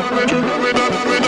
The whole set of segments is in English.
with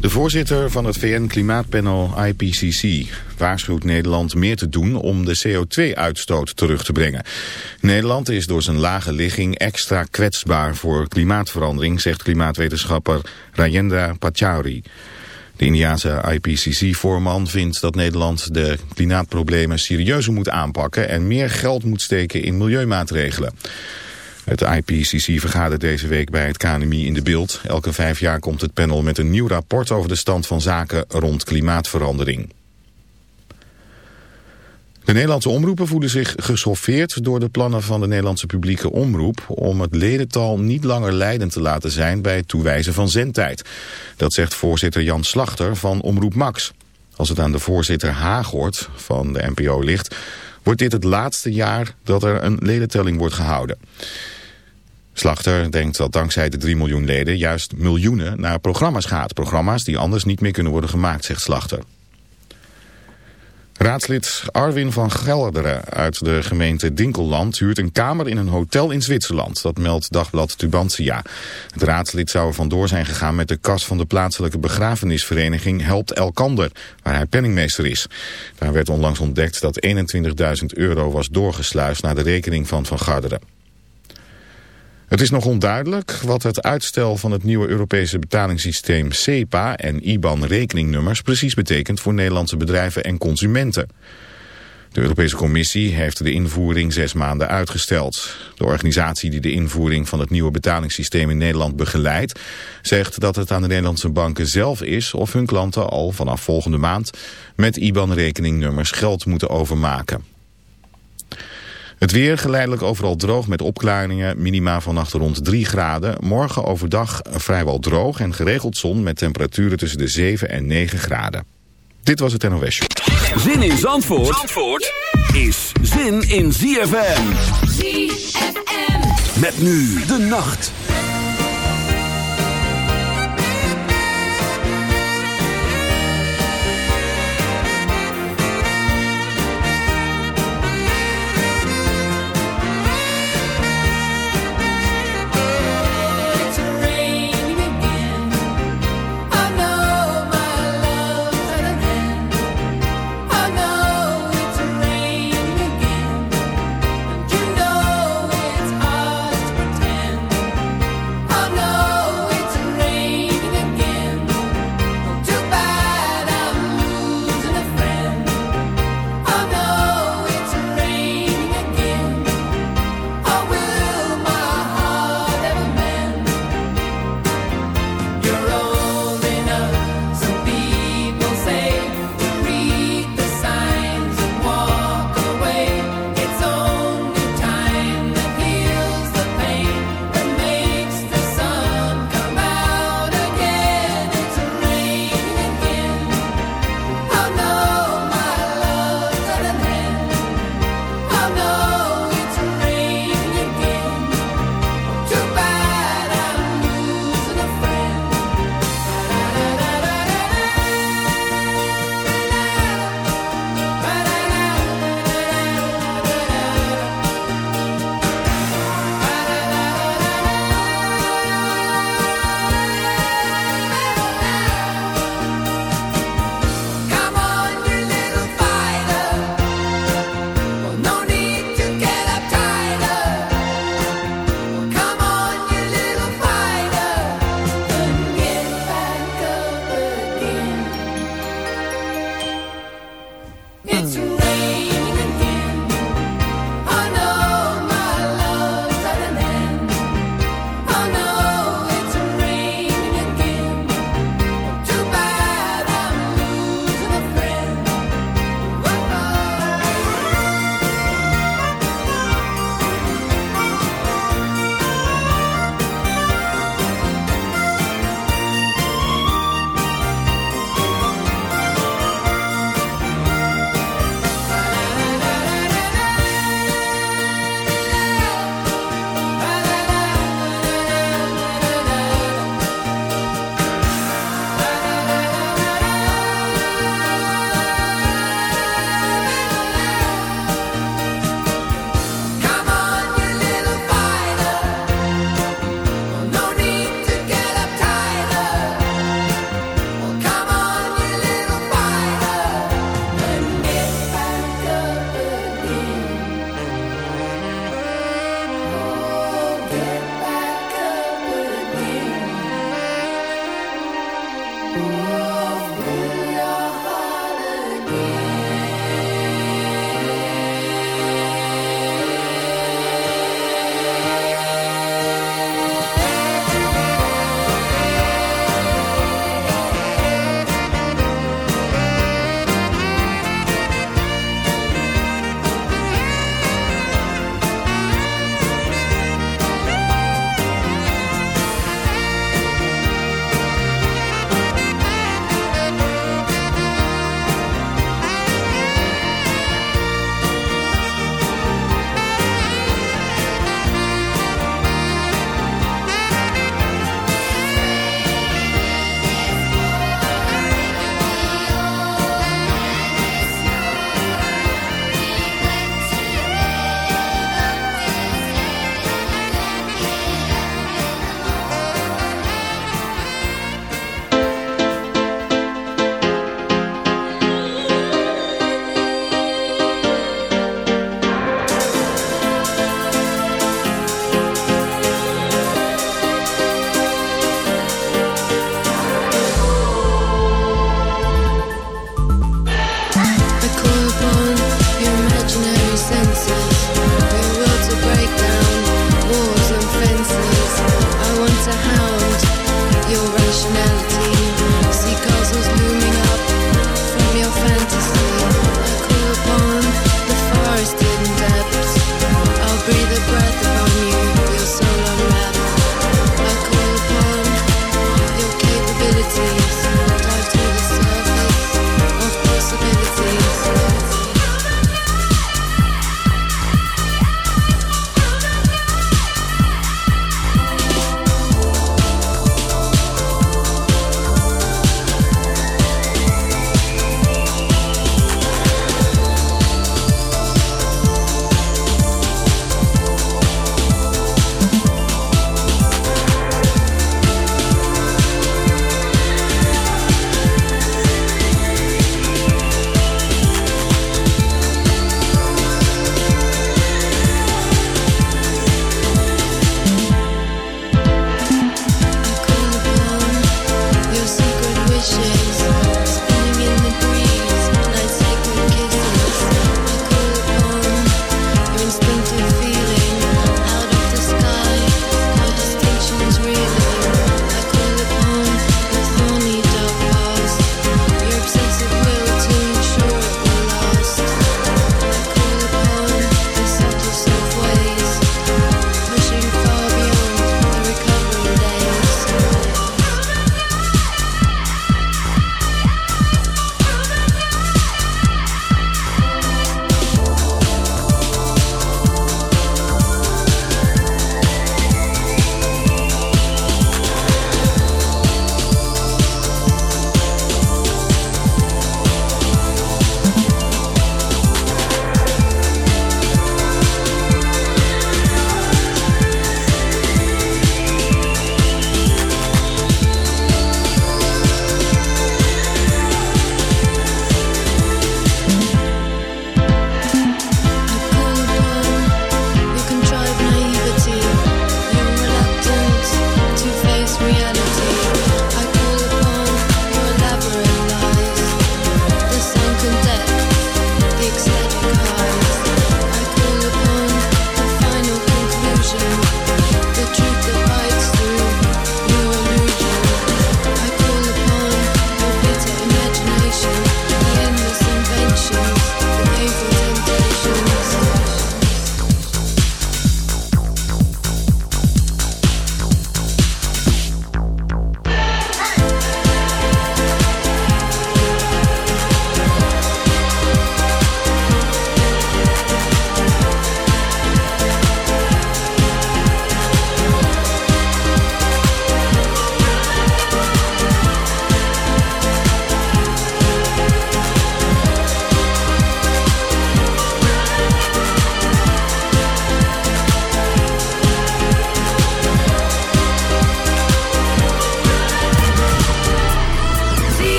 De voorzitter van het VN-klimaatpanel IPCC waarschuwt Nederland meer te doen om de CO2-uitstoot terug te brengen. Nederland is door zijn lage ligging extra kwetsbaar voor klimaatverandering, zegt klimaatwetenschapper Rajendra Pachauri. De Indiaanse IPCC-voorman vindt dat Nederland de klimaatproblemen serieuzer moet aanpakken en meer geld moet steken in milieumaatregelen. Het IPCC vergadert deze week bij het KNMI in de beeld. Elke vijf jaar komt het panel met een nieuw rapport over de stand van zaken rond klimaatverandering. De Nederlandse omroepen voelen zich geschoffeerd door de plannen van de Nederlandse publieke omroep om het ledental niet langer leidend te laten zijn bij het toewijzen van zendtijd. Dat zegt voorzitter Jan Slachter van Omroep Max. Als het aan de voorzitter Haaghoort van de NPO ligt, wordt dit het laatste jaar dat er een ledentelling wordt gehouden. Slachter denkt dat dankzij de 3 miljoen leden juist miljoenen naar programma's gaat. Programma's die anders niet meer kunnen worden gemaakt, zegt Slachter. Raadslid Arwin van Gelderen uit de gemeente Dinkelland huurt een kamer in een hotel in Zwitserland. Dat meldt dagblad Tubantia. Het raadslid zou er vandoor zijn gegaan met de kas van de plaatselijke begrafenisvereniging Helpt Elkander, waar hij penningmeester is. Daar werd onlangs ontdekt dat 21.000 euro was doorgesluist naar de rekening van Van Garderen. Het is nog onduidelijk wat het uitstel van het nieuwe Europese betalingssysteem SEPA en IBAN-rekeningnummers precies betekent voor Nederlandse bedrijven en consumenten. De Europese Commissie heeft de invoering zes maanden uitgesteld. De organisatie die de invoering van het nieuwe betalingssysteem in Nederland begeleidt... zegt dat het aan de Nederlandse banken zelf is of hun klanten al vanaf volgende maand... met IBAN-rekeningnummers geld moeten overmaken. Het weer geleidelijk overal droog met opklaringen. Minima vannacht rond 3 graden. Morgen overdag vrijwel droog en geregeld zon met temperaturen tussen de 7 en 9 graden. Dit was het NOS. Zin in Zandvoort, Zandvoort is zin in ZFM. ZFM. Met nu de nacht.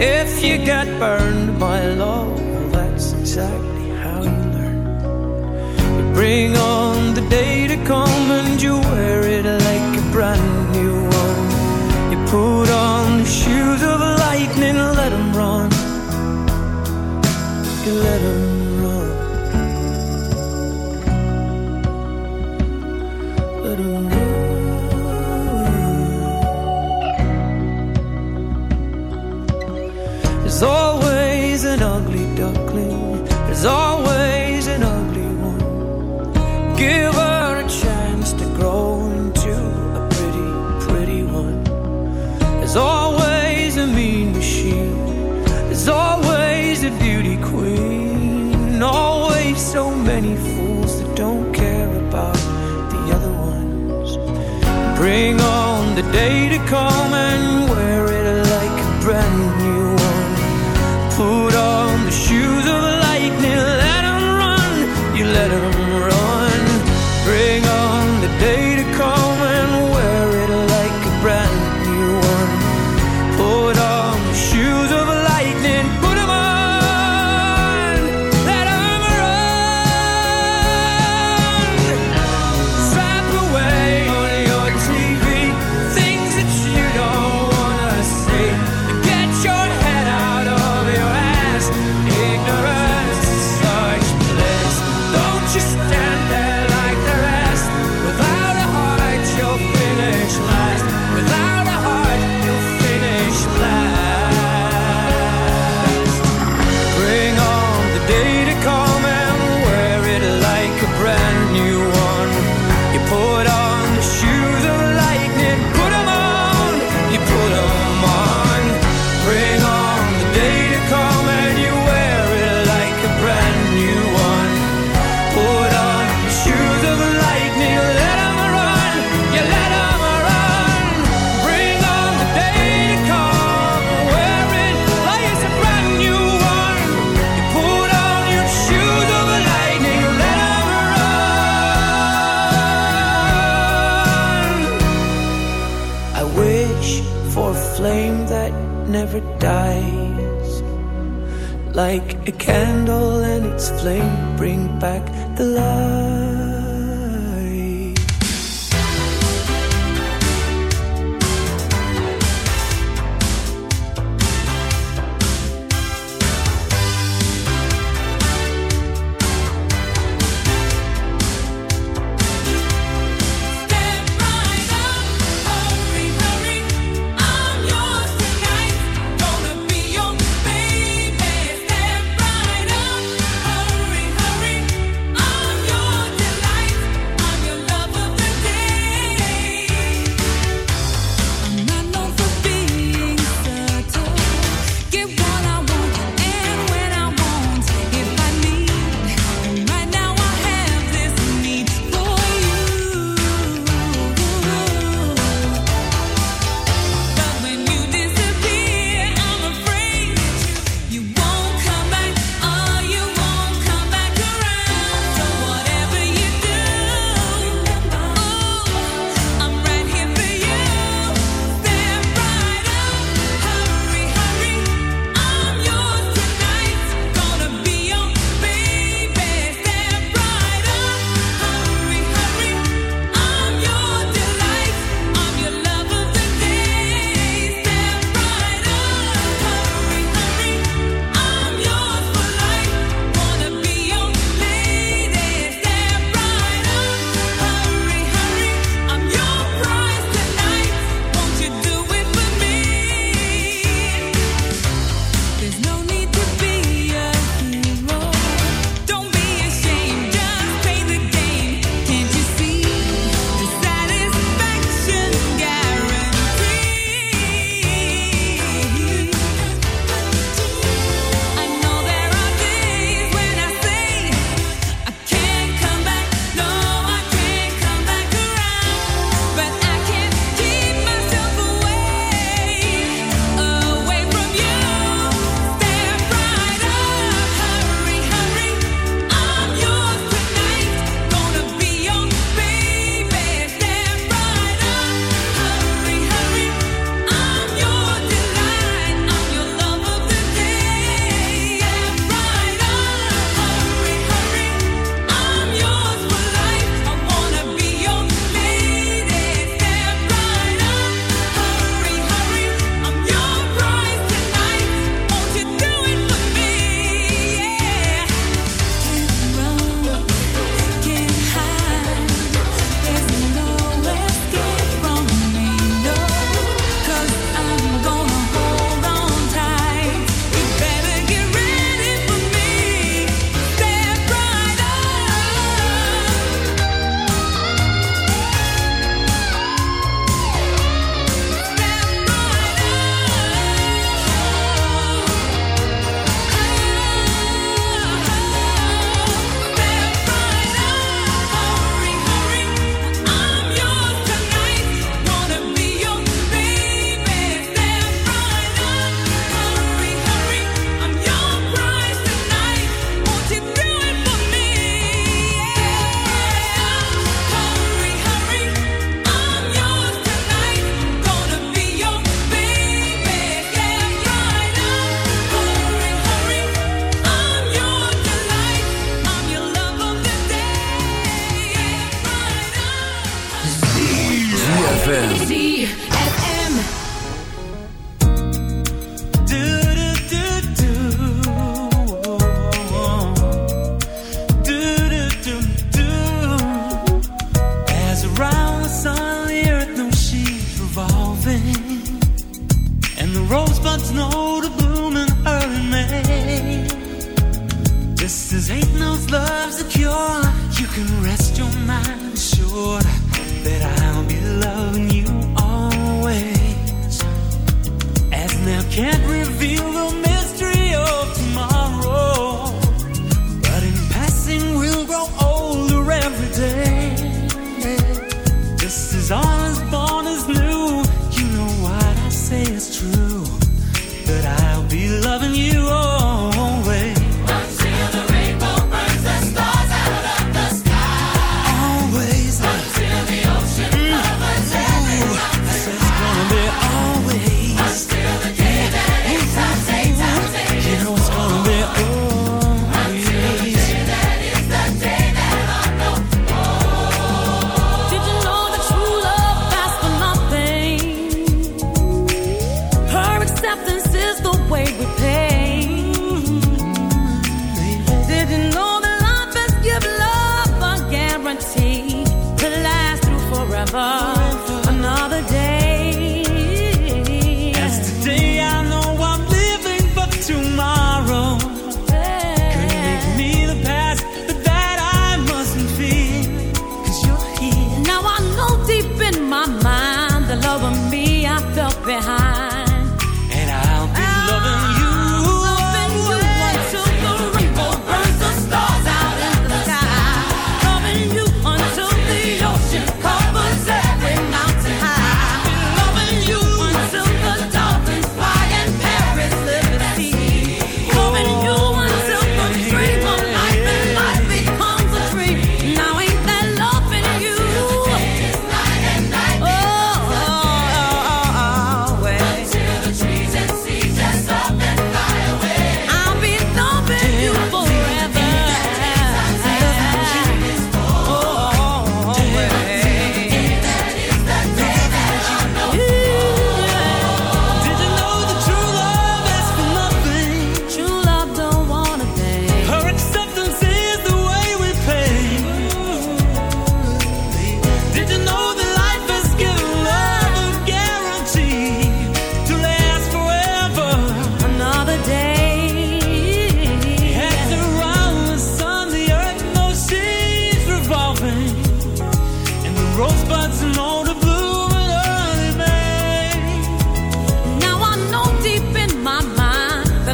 If you get burned by love, well, that's exactly how you learn. You bring on the day to come. the day to come and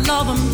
love of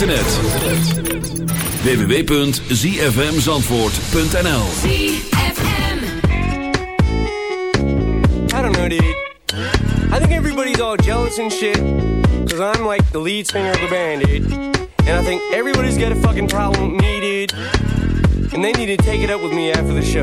Internet. www.zfmzandvoort.nl I don't know, dude. I think everybody's all jealous and shit. Cause I'm like the lead singer of the band, dude. And I think everybody's got a fucking problem dude. And they need to take it up with me after the show.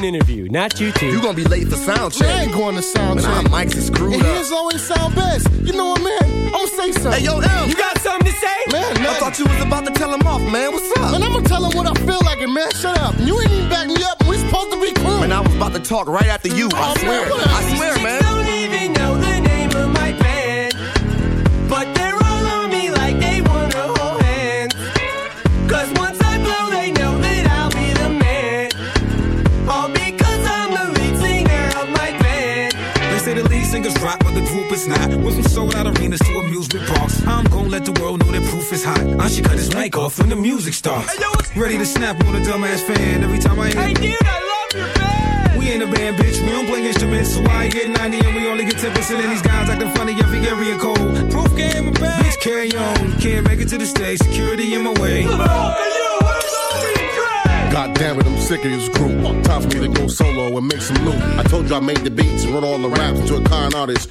an interview, not you two. You gonna be late for sound check. I ain't going to sound check. Nah, mics is screwed and up. his always sound best. You know what, man? I'm gonna say something. Hey, yo, M. You got something to say? Man, man. I thought you was about to tell him off, man. What's up? Man, I'm gonna tell him what I feel like, and man, shut up. You ain't even back me up. We supposed to be cool. Man, I was about to talk right after you. I Oh, swear. man, I swear, man. But the group is not. Went from sold out arenas to amusement parks. I'm gonna let the world know that proof is hot. I should cut his mic off when the music starts. Ready to snap on a dumbass fan every time I hear. Hey dude, I love your band. We ain't a band, bitch. We don't play instruments, so I get 90 and we only get 10%. And these guys acting funny every area code. Proof game, my bad. Bitch, carry on. Can't make it to the stage. Security in my way. God damn it, I'm sick of this group. Time for me to go solo and make some loot. I told you I made the beats and wrote all the raps to a con artist.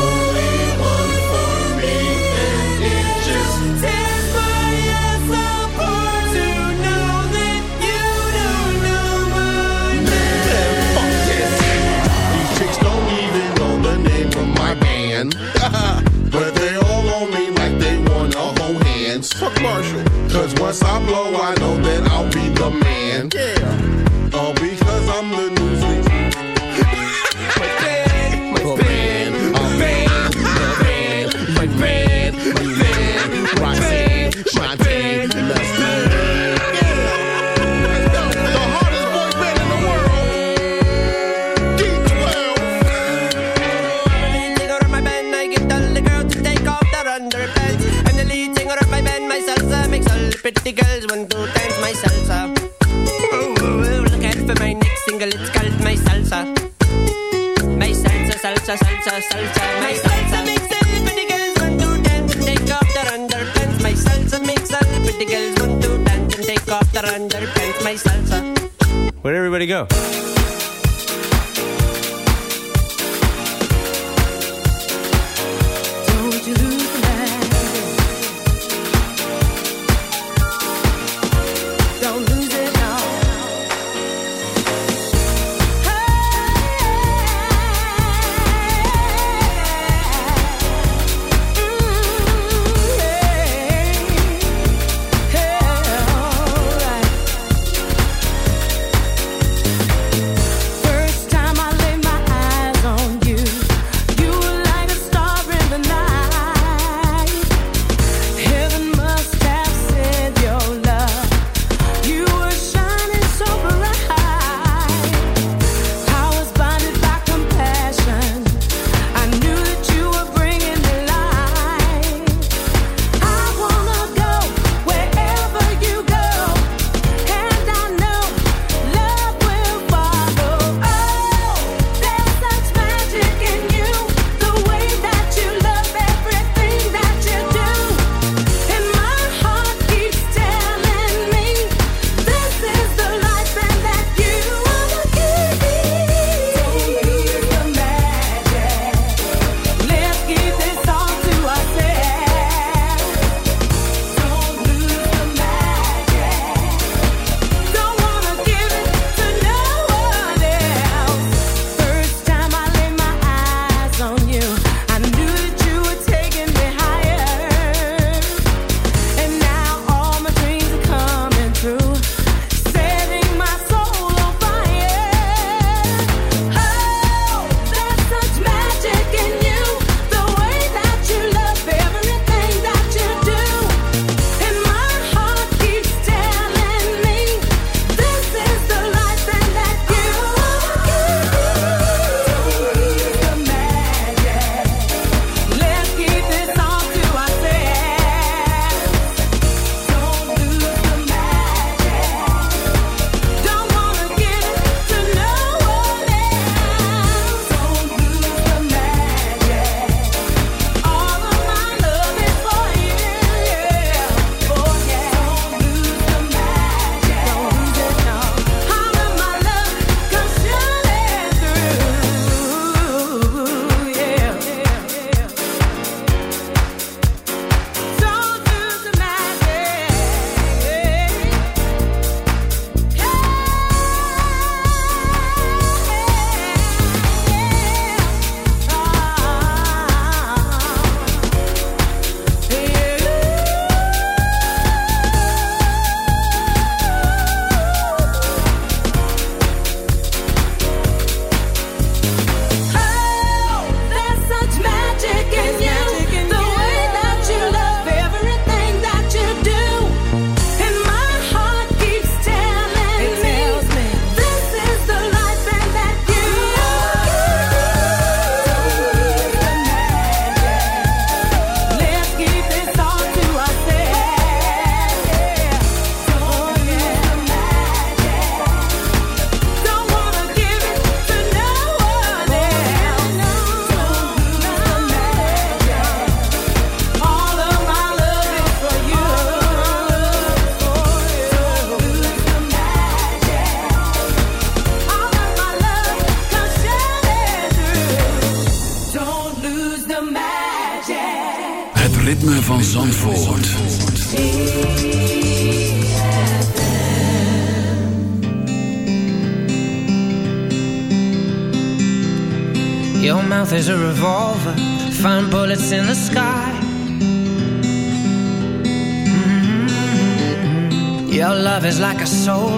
My band. but they all on me like they wanna hold hands. Fuck Marshall. Cause once I blow, I know that I'll be the man.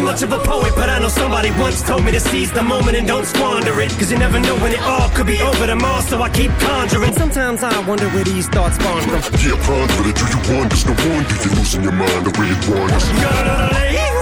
much of a poet, but I know somebody once told me to seize the moment and don't squander it. Cause you never know when it all could be over tomorrow, so I keep conjuring. Sometimes I wonder where these thoughts spawn from. Yeah, ponder it. Do you wonder? No wonder you're losing your mind the way it wanders. I think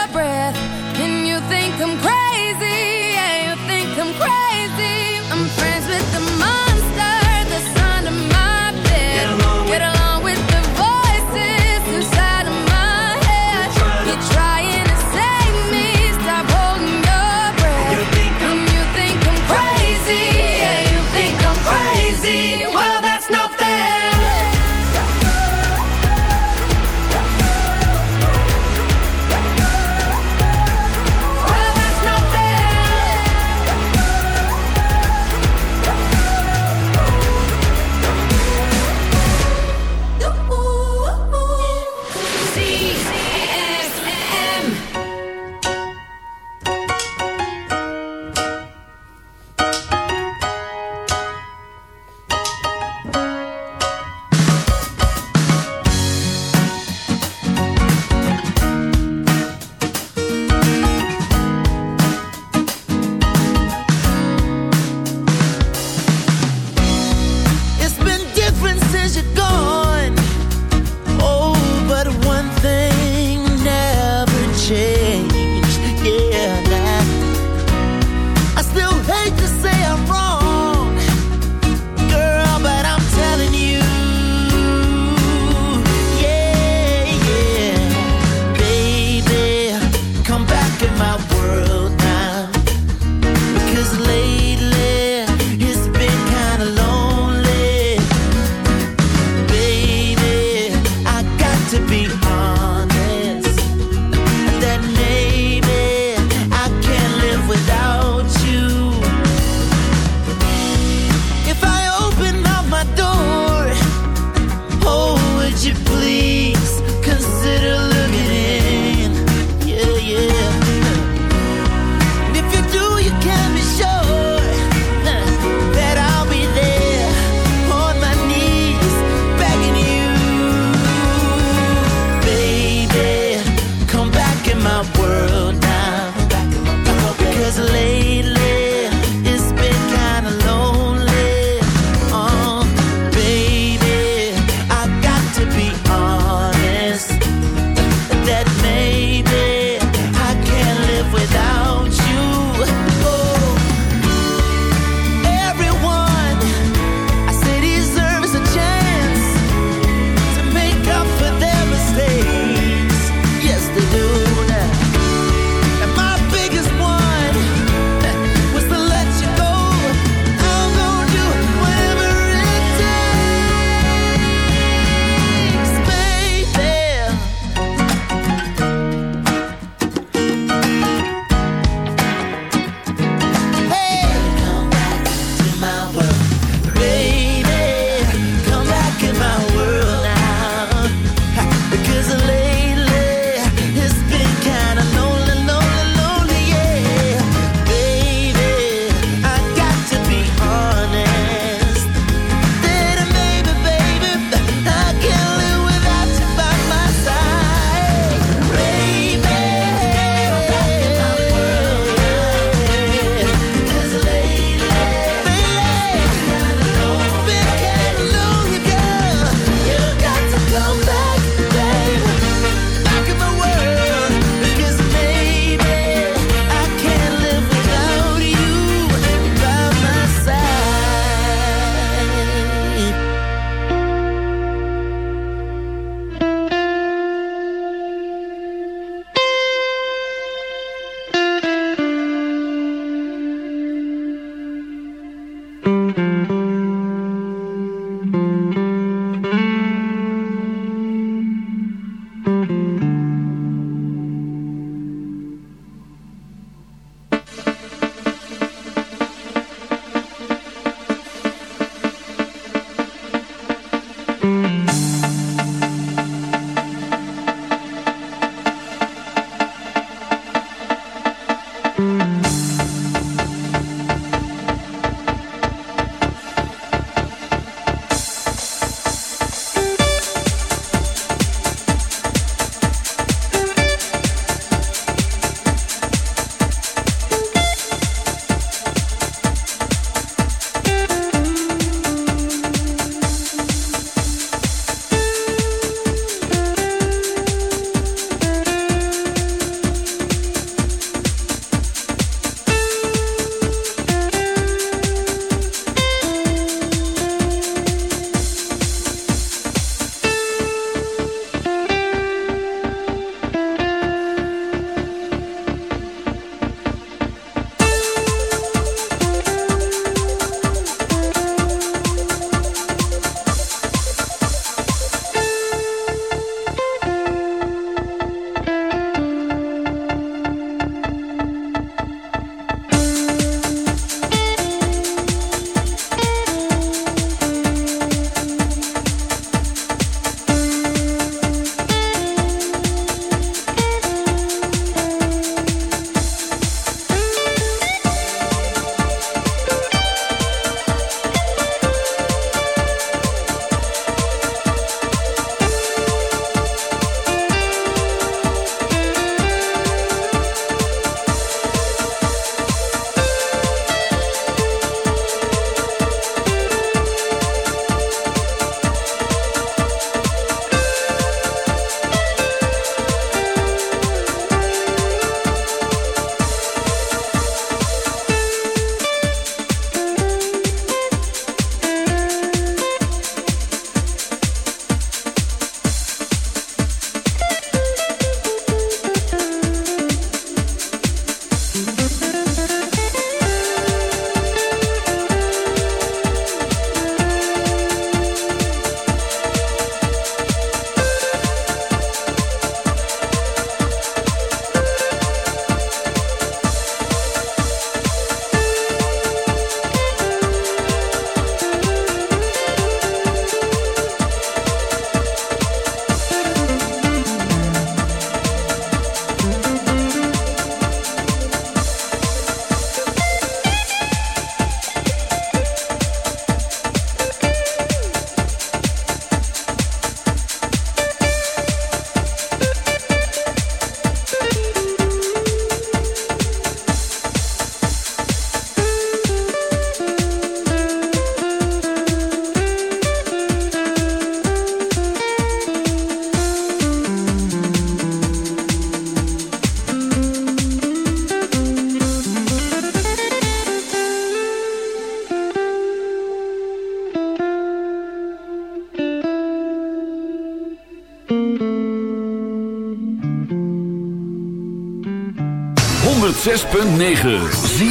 106.9.